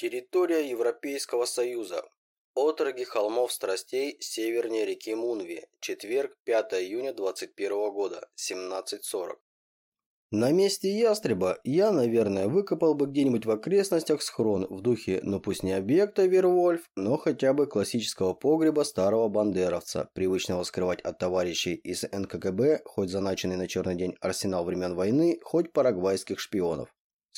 Территория Европейского Союза. Отроги холмов страстей севернее реки Мунви. Четверг, 5 июня 21 года, 17.40. На месте ястреба я, наверное, выкопал бы где-нибудь в окрестностях схрон в духе, ну пусть не объекта Вервольф, но хотя бы классического погреба старого бандеровца, привычного скрывать от товарищей из НКГБ хоть заначенный на черный день арсенал времен войны, хоть парагвайских шпионов.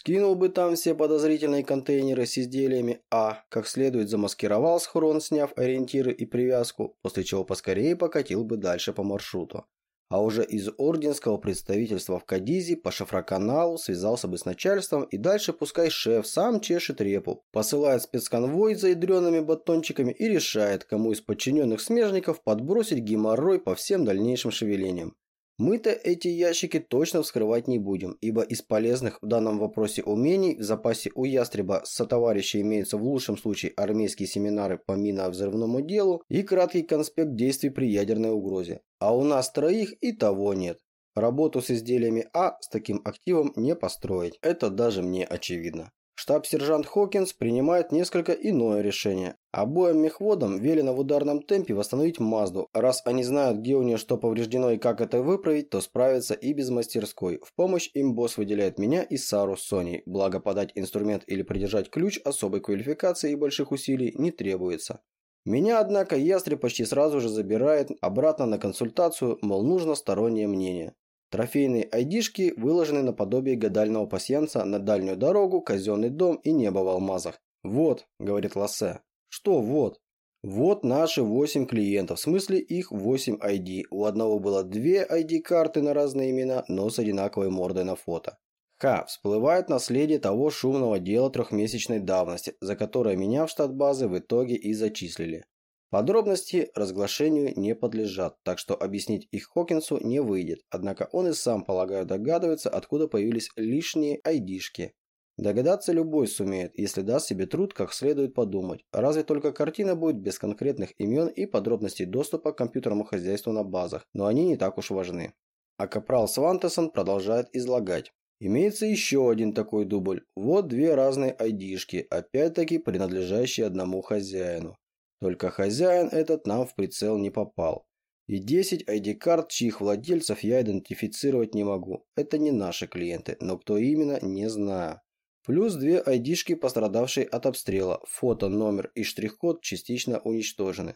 Скинул бы там все подозрительные контейнеры с изделиями А, как следует замаскировал схрон, сняв ориентиры и привязку, после чего поскорее покатил бы дальше по маршруту. А уже из орденского представительства в Кадизе по шифроканалу связался бы с начальством и дальше пускай шеф сам чешет репу, посылает спецконвой за ядреными батончиками и решает, кому из подчиненных смежников подбросить геморрой по всем дальнейшим шевелениям. Мы-то эти ящики точно вскрывать не будем, ибо из полезных в данном вопросе умений в запасе у ястреба со товарища имеются в лучшем случае армейские семинары по минно-взрывному делу и краткий конспект действий при ядерной угрозе. А у нас троих и того нет. Работу с изделиями А с таким активом не построить. Это даже мне очевидно. Штаб-сержант Хокинс принимает несколько иное решение. Обоим мехводам велено в ударном темпе восстановить Мазду. Раз они знают, где у нее что повреждено и как это выправить, то справятся и без мастерской. В помощь им босс выделяет меня и Сару с Соней. Благо подать инструмент или придержать ключ особой квалификации и больших усилий не требуется. Меня, однако, ястреб почти сразу же забирает обратно на консультацию, мол, нужно стороннее мнение. Трофейные айдишки выложены наподобие гадального пасьянца на дальнюю дорогу, казенный дом и небо в алмазах. «Вот», – говорит Лассе. «Что вот?» «Вот наши 8 клиентов, в смысле их 8 ID. У одного было две ID-карты на разные имена, но с одинаковой мордой на фото. Ха, всплывает наследие того шумного дела трехмесячной давности, за которое меня в штат базы в итоге и зачислили. Подробности разглашению не подлежат, так что объяснить их Хокинсу не выйдет, однако он и сам, полагаю, догадывается, откуда появились лишние айдишки. Догадаться любой сумеет, если даст себе труд как следует подумать, разве только картина будет без конкретных имен и подробностей доступа к компьютерному хозяйству на базах, но они не так уж важны. А капрал Свантесон продолжает излагать. Имеется еще один такой дубль. Вот две разные айдишки, опять-таки принадлежащие одному хозяину. Только хозяин этот нам в прицел не попал. И 10 ID-карт, чьих владельцев я идентифицировать не могу. Это не наши клиенты, но кто именно, не знаю. Плюс две ID-шки, пострадавшие от обстрела. Фото, номер и штрих-код частично уничтожены.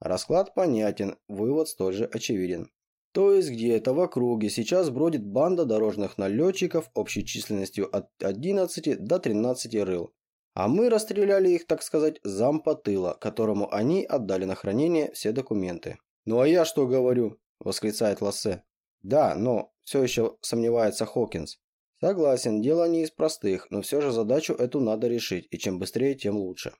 Расклад понятен, вывод столь же очевиден. То есть где-то в округе сейчас бродит банда дорожных налетчиков общей численностью от 11 до 13 рыл. А мы расстреляли их, так сказать, зампа тыла, которому они отдали на хранение все документы. «Ну а я что говорю?» – восклицает Лассе. «Да, но...» – все еще сомневается Хокинс. «Согласен, дело не из простых, но все же задачу эту надо решить, и чем быстрее, тем лучше».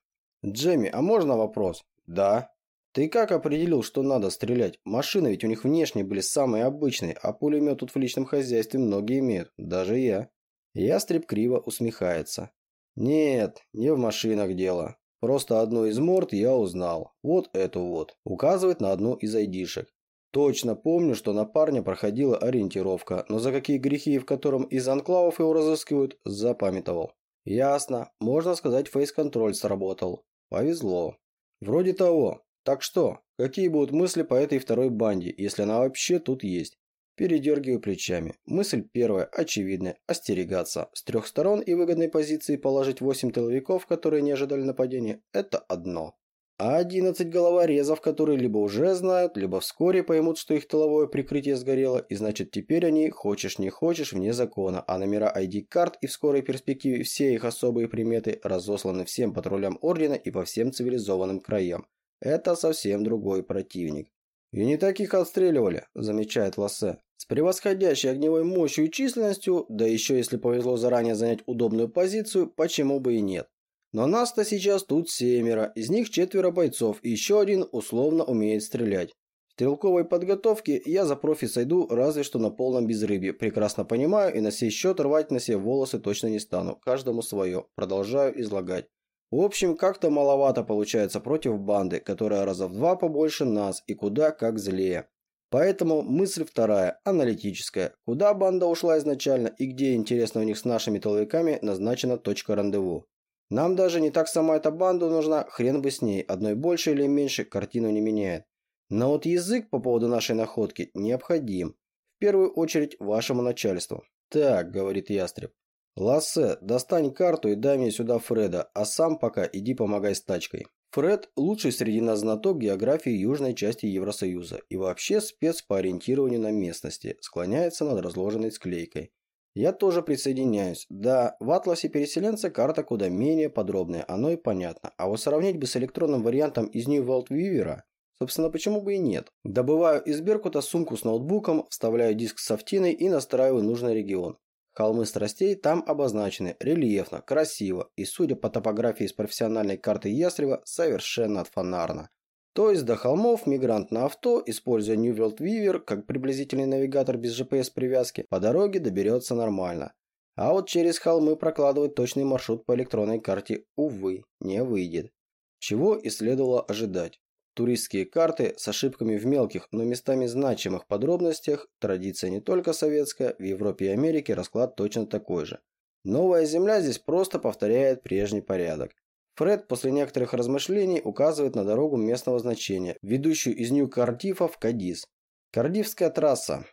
«Джемми, а можно вопрос?» «Да». «Ты как определил, что надо стрелять? Машины ведь у них внешне были самые обычные, а пулемет тут в личном хозяйстве многие имеют, даже я». Ястреб криво усмехается. Нет, не в машинах дело. Просто одну из морд я узнал. Вот эту вот. Указывает на одну из айдишек. Точно помню, что на парня проходила ориентировка, но за какие грехи в котором из анклавов его разыскивают, запамятовал. Ясно. Можно сказать, фейс-контроль сработал. Повезло. Вроде того. Так что, какие будут мысли по этой второй банде, если она вообще тут есть? Передергиваю плечами. Мысль первая, очевидная, остерегаться. С трех сторон и выгодной позиции положить восемь тыловиков, которые не ожидали нападения, это одно. А одиннадцать головорезов, которые либо уже знают, либо вскоре поймут, что их тыловое прикрытие сгорело, и значит теперь они, хочешь не хочешь, вне закона, а номера ID-карт и в скорой перспективе все их особые приметы разосланы всем патрулям Ордена и по всем цивилизованным краям. Это совсем другой противник. «И не таких отстреливали», – замечает Лассе. «С превосходящей огневой мощью и численностью, да еще если повезло заранее занять удобную позицию, почему бы и нет. Но нас-то сейчас тут семеро, из них четверо бойцов, и еще один условно умеет стрелять. В стрелковой подготовке я за профи сойду разве что на полном безрыбье, прекрасно понимаю и на сей счет рвать на себе волосы точно не стану, каждому свое, продолжаю излагать. В общем, как-то маловато получается против банды, которая раза в два побольше нас и куда как злее. Поэтому мысль вторая, аналитическая. Куда банда ушла изначально и где, интересно, у них с нашими толовиками назначена точка рандеву. Нам даже не так сама эта банда нужна, хрен бы с ней, одной больше или меньше картину не меняет. Но вот язык по поводу нашей находки необходим. В первую очередь вашему начальству. Так, говорит ястреб. Лассе, достань карту и дай мне сюда Фреда, а сам пока иди помогай с тачкой. Фред – лучший среди нас знаток географии южной части Евросоюза и вообще спец по ориентированию на местности, склоняется над разложенной склейкой. Я тоже присоединяюсь. Да, в атласе переселенца карта куда менее подробная, оно и понятно. А вот сравнить бы с электронным вариантом из Viewer, собственно, почему бы и нет. Добываю из Беркута сумку с ноутбуком, вставляю диск с софтиной и настраиваю нужный регион. Холмы страстей там обозначены рельефно, красиво и, судя по топографии с профессиональной карты Ястреба, совершенно отфонарно. То есть до холмов мигрант на авто, используя New World Weaver как приблизительный навигатор без GPS-привязки, по дороге доберется нормально. А вот через холмы прокладывать точный маршрут по электронной карте, увы, не выйдет. Чего и следовало ожидать. Туристские карты с ошибками в мелких, но местами значимых подробностях, традиция не только советская, в Европе и Америке расклад точно такой же. Новая земля здесь просто повторяет прежний порядок. Фред после некоторых размышлений указывает на дорогу местного значения, ведущую из Нью-Кардифа в Кадис. Кардифская трасса.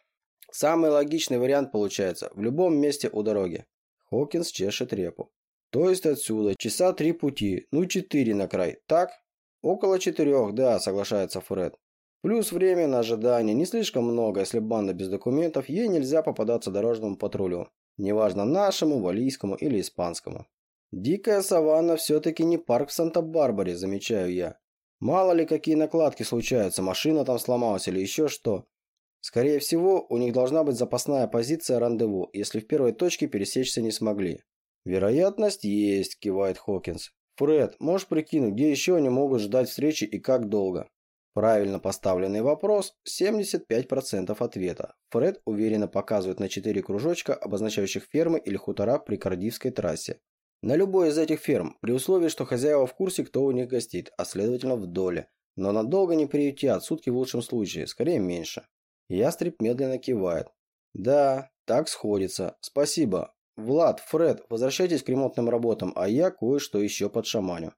Самый логичный вариант получается в любом месте у дороги. Хокинс чешет репу. То есть отсюда часа три пути, ну четыре на край, так? Около четырех, да, соглашается Фред. Плюс время на ожидание не слишком много, если банда без документов, ей нельзя попадаться дорожному патрулю. Неважно нашему, валийскому или испанскому. Дикая саванна все-таки не парк в Санта-Барбаре, замечаю я. Мало ли какие накладки случаются, машина там сломалась или еще что. Скорее всего, у них должна быть запасная позиция рандеву, если в первой точке пересечься не смогли. Вероятность есть, кивает Хокинс. Фред, можешь прикинуть, где еще они могут ждать встречи и как долго? Правильно поставленный вопрос – 75% ответа. Фред уверенно показывает на 4 кружочка, обозначающих фермы или хутора при Кардивской трассе. На любой из этих ферм, при условии, что хозяева в курсе, кто у них гостит, а следовательно в доле. Но надолго не приютят, сутки в лучшем случае, скорее меньше. Ястреб медленно кивает. Да, так сходится. Спасибо. Влад, Фред, возвращайтесь к ремонтным работам, а я кое-что еще подшаманю.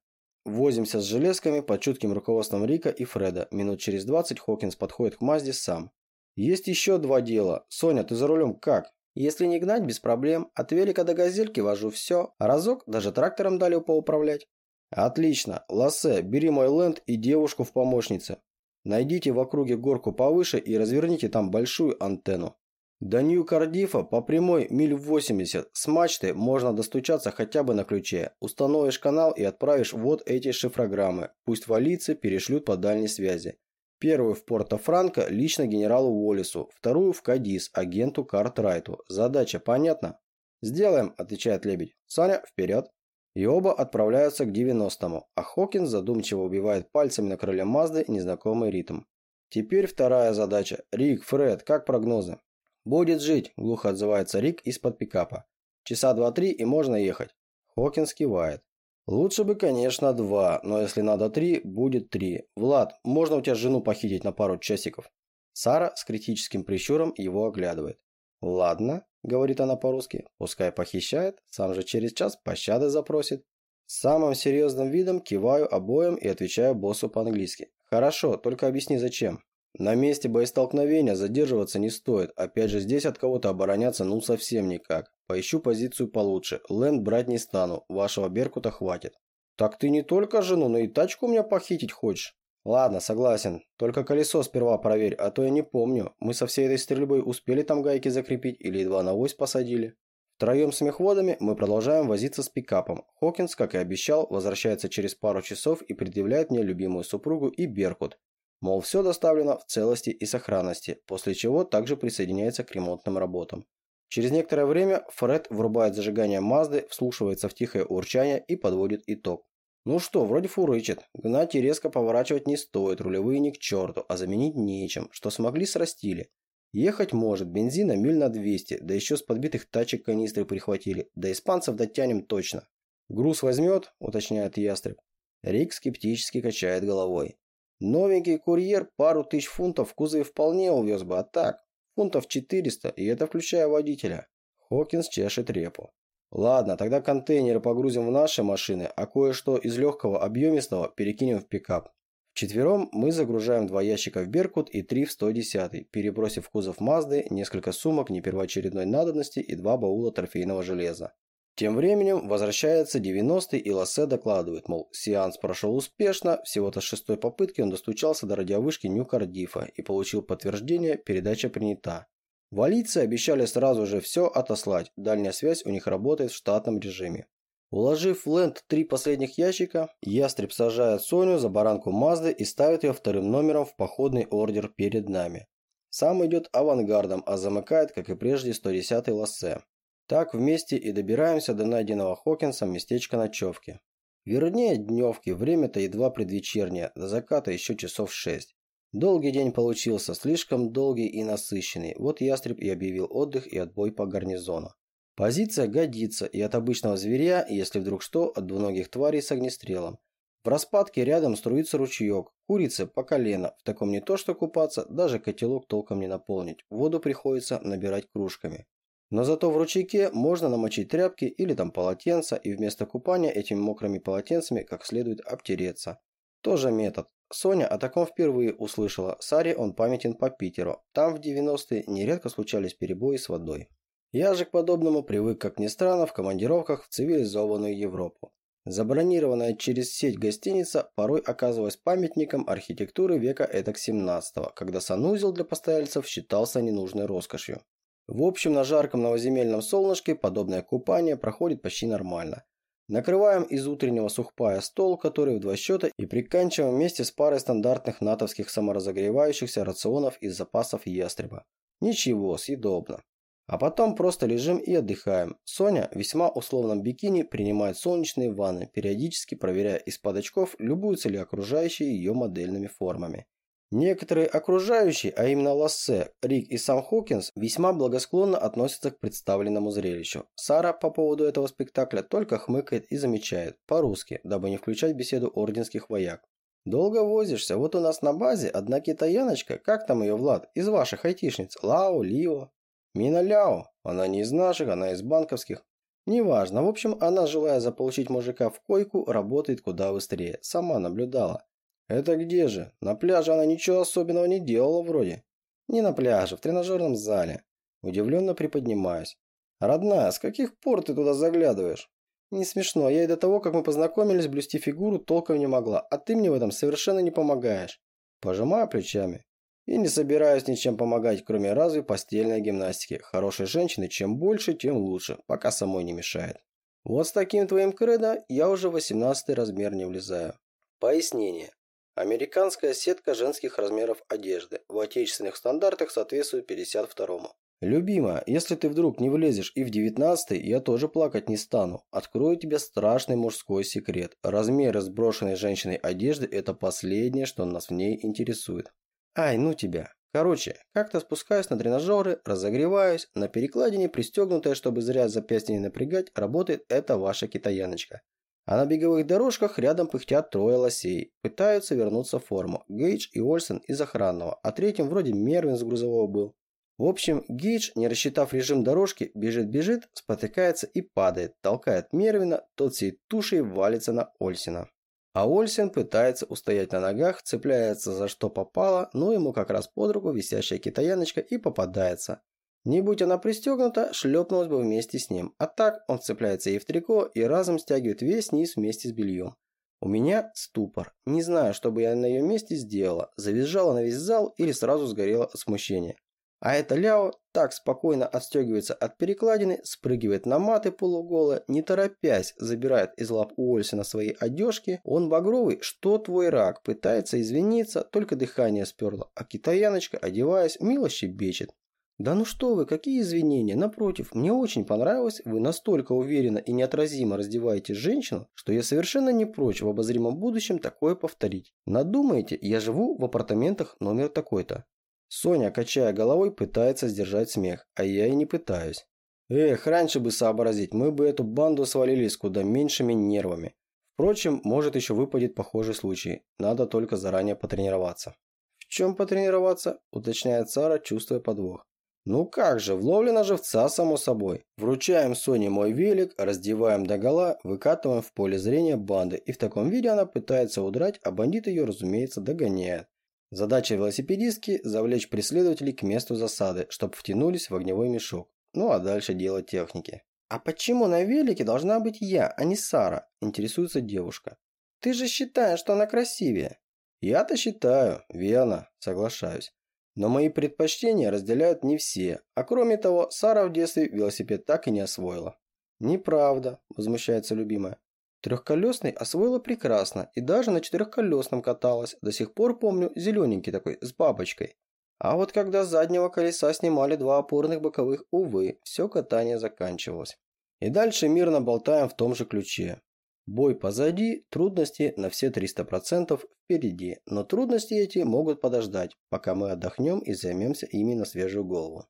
Возимся с железками под чутким руководством Рика и Фреда. Минут через 20 Хокинс подходит к Мазде сам. Есть еще два дела. Соня, ты за рулем как? Если не гнать, без проблем. От велика до газельки вожу все. Разок даже трактором дали поуправлять. Отлично. Лассе, бери мой ленд и девушку в помощнице. Найдите в округе горку повыше и разверните там большую антенну. До Нью-Кардифа по прямой миль 80. С мачты можно достучаться хотя бы на ключе. Установишь канал и отправишь вот эти шифрограммы. Пусть валийцы перешлют по дальней связи. Первую в Порто-Франко лично генералу Уоллесу, вторую в Кадис, агенту Картрайту. Задача понятна? «Сделаем», – отвечает Лебедь. «Саня, вперед!» И оба отправляются к 90-му, а Хокинс задумчиво убивает пальцами на крыле Мазды незнакомый ритм. Теперь вторая задача. Рик, Фред, как прогнозы? «Будет жить», – глухо отзывается Рик из-под пикапа. «Часа два-три и можно ехать». Хокинс кивает. Лучше бы, конечно, два, но если надо три, будет три. Влад, можно у тебя жену похитить на пару часиков? Сара с критическим прищуром его оглядывает. Ладно, говорит она по-русски, пускай похищает, сам же через час пощады запросит. Самым серьезным видом киваю обоим и отвечаю боссу по-английски. Хорошо, только объясни зачем. На месте боестолкновения задерживаться не стоит. Опять же, здесь от кого-то обороняться ну совсем никак. Поищу позицию получше. Лэнд брать не стану. Вашего Беркута хватит. Так ты не только жену, но и тачку у меня похитить хочешь? Ладно, согласен. Только колесо сперва проверь, а то я не помню. Мы со всей этой стрельбой успели там гайки закрепить или едва на ось посадили. Втроем с мехводами мы продолжаем возиться с пикапом. Хокинс, как и обещал, возвращается через пару часов и предъявляет мне любимую супругу и Беркут, Мол, все доставлено в целости и сохранности, после чего также присоединяется к ремонтным работам. Через некоторое время Фред врубает зажигание Мазды, вслушивается в тихое урчание и подводит итог. Ну что, вроде фурычит. Гнать и резко поворачивать не стоит, рулевые ни к черту, а заменить нечем, что смогли срастили. Ехать может, бензина миль на 200, да еще с подбитых тачек канистры прихватили, до испанцев дотянем точно. Груз возьмет, уточняет ястреб. Рик скептически качает головой. Новенький курьер пару тысяч фунтов в кузове вполне увез бы, а так, фунтов 400, и это включая водителя. Хокинс чешет репу. Ладно, тогда контейнеры погрузим в наши машины, а кое-что из легкого объемистого перекинем в пикап. Вчетвером мы загружаем два ящика в «Беркут» и три в 110 перебросив кузов «Мазды» несколько сумок непервоочередной надобности и два баула трофейного железа. Тем временем возвращается 90-й и Лассе докладывает, мол, сеанс прошел успешно, всего-то с шестой попытки он достучался до радиовышки Нью-Кардифа и получил подтверждение, передача принята. Валийцы обещали сразу же все отослать, дальняя связь у них работает в штатном режиме. Уложив в ленд три последних ящика, ястреб сажает Соню за баранку Мазды и ставит ее вторым номером в походный ордер перед нами. Сам идет авангардом, а замыкает, как и прежде, 110-й Лассе. Так вместе и добираемся до найденного Хокинсом местечка ночевки. Вернее, дневки, время-то едва предвечернее, до заката еще часов шесть. Долгий день получился, слишком долгий и насыщенный. Вот ястреб и объявил отдых и отбой по гарнизону. Позиция годится и от обычного зверя, если вдруг что, от двуногих тварей с огнестрелом. В распадке рядом струится ручеек, курица по колено, в таком не то что купаться, даже котелок толком не наполнить, воду приходится набирать кружками. Но зато в ручейке можно намочить тряпки или там полотенца и вместо купания этими мокрыми полотенцами как следует обтереться. Тоже метод. Соня о таком впервые услышала. Саре он памятен по Питеру. Там в 90-е нередко случались перебои с водой. Я же к подобному привык, как ни странно, в командировках в цивилизованную Европу. Забронированная через сеть гостиница порой оказывалась памятником архитектуры века этак 17 когда санузел для постояльцев считался ненужной роскошью. В общем, на жарком новоземельном солнышке подобное купание проходит почти нормально. Накрываем из утреннего сухпая стол, который в два счета, и приканчиваем вместе с парой стандартных натовских саморазогревающихся рационов из запасов ястреба. Ничего, съедобно. А потом просто лежим и отдыхаем. Соня в весьма условном бикини принимает солнечные ванны, периодически проверяя из-под очков, любуются ли окружающие ее модельными формами. Некоторые окружающие, а именно Лассе, Рик и сам Хокинс, весьма благосклонно относятся к представленному зрелищу. Сара по поводу этого спектакля только хмыкает и замечает, по-русски, дабы не включать беседу орденских вояк. «Долго возишься, вот у нас на базе одна китаяночка, как там ее, Влад, из ваших айтишниц, Лао, Лио?» «Мина Ляо, она не из наших, она из банковских». «Неважно, в общем, она, желая заполучить мужика в койку, работает куда быстрее, сама наблюдала». «Это где же? На пляже она ничего особенного не делала вроде». «Не на пляже, в тренажерном зале». Удивленно приподнимаюсь. «Родная, с каких пор ты туда заглядываешь?» «Не смешно, я и до того, как мы познакомились, блюсти фигуру толком не могла, а ты мне в этом совершенно не помогаешь». Пожимаю плечами. И не собираюсь ничем помогать, кроме разве постельной гимнастики. Хорошей женщины чем больше, тем лучше, пока самой не мешает. Вот с таким твоим кредо я уже в 18 размер не влезаю. Пояснение. Американская сетка женских размеров одежды в отечественных стандартах соответствует 52-му. Любимая, если ты вдруг не влезешь и в 19 я тоже плакать не стану. Открою тебе страшный мужской секрет. Размеры сброшенной женщиной одежды – это последнее, что нас в ней интересует. Ай, ну тебя. Короче, как-то спускаюсь на тренажеры, разогреваюсь, на перекладине, пристегнутая, чтобы зря запястье не напрягать, работает эта ваша китаяночка. А на беговых дорожках рядом пыхтят трое лосей. Пытаются вернуться в форму. Гейдж и Ольсен из охранного, а третьим вроде Мервин с грузового был. В общем, Гейдж, не рассчитав режим дорожки, бежит-бежит, спотыкается и падает, толкает Мервина, тот всей тушей валится на Ольсена. А Ольсен пытается устоять на ногах, цепляется за что попало, но ему как раз под руку висящая китаяночка и попадается. Не будь она пристегнута, шлепнулась бы вместе с ним. А так он цепляется ей в трико и разом стягивает весь низ вместе с бельем. У меня ступор. Не знаю, что бы я на ее месте сделала. Завизжала на весь зал или сразу сгорела от смущения. А эта Ляо так спокойно отстегивается от перекладины, спрыгивает на маты полуголая, не торопясь, забирает из лап Уольсена свои одежки. Он багровый, что твой рак, пытается извиниться, только дыхание сперло, а китаяночка, одеваясь, мило щебечет. «Да ну что вы, какие извинения? Напротив, мне очень понравилось, вы настолько уверенно и неотразимо раздеваете женщину, что я совершенно не прочь в обозримом будущем такое повторить. Надумаете, я живу в апартаментах номер такой-то». Соня, качая головой, пытается сдержать смех, а я и не пытаюсь. Эх, раньше бы сообразить, мы бы эту банду свалили с куда меньшими нервами. Впрочем, может еще выпадет похожий случай, надо только заранее потренироваться. «В чем потренироваться?» – уточняет Сара, чувствуя подвох. Ну как же, в ловле на живца, само собой. Вручаем Соне мой велик, раздеваем догола, выкатываем в поле зрения банды, и в таком виде она пытается удрать, а бандит ее, разумеется, догоняет. Задача велосипедистки – завлечь преследователей к месту засады, чтобы втянулись в огневой мешок. Ну а дальше дело техники. «А почему на велике должна быть я, а не Сара?» – интересуется девушка. «Ты же считаешь, что она красивее». «Я-то считаю, верно, соглашаюсь. Но мои предпочтения разделяют не все, а кроме того, Сара в детстве велосипед так и не освоила. «Неправда», – возмущается любимая. Трехколесный освоила прекрасно и даже на четырехколесном каталась. До сих пор помню зелененький такой, с бабочкой. А вот когда с заднего колеса снимали два опорных боковых, увы, все катание заканчивалось. И дальше мирно болтаем в том же ключе. Бой позади, трудности на все 300% впереди, но трудности эти могут подождать, пока мы отдохнем и займемся ими на свежую голову.